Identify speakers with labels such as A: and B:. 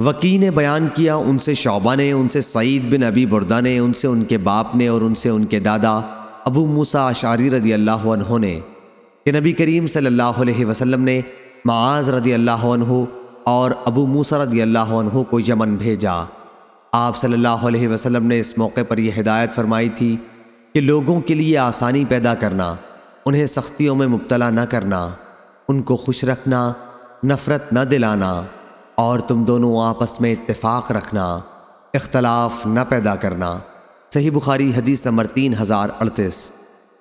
A: وکی نے بیان کیا، ان سے شعبہ نے، ان سے سعید بن ابی بردہ نے، ان سے ان کے باپ نے اور ان سے ان کے دادا ابو موسا اشعری رضی اللہ عنہ نے کہ نبی کریم صلی اللہ علیہ وسلم نے معاذ رضی اللہ عنہ اور ابو موسا رضی اللہ عنہ کو یمن بھیجا۔ آپ صلی اللہ علیہ وسلم نے اس موقع پر یہ ہدایت فرمائی تھی کہ لوگوں کے لیے آسانی پیدا کرنا، انہیں سختیوں میں مبتلا نہ کرنا، ان کو خوش رکھنا، نفرت نہ دلانا۔ اور تم دونوں آپس میں اتفاق رکھنا، اختلاف نہ پیدا کرنا۔ صحیح بخاری حدیث نمبر تین ہزار اڑتیس۔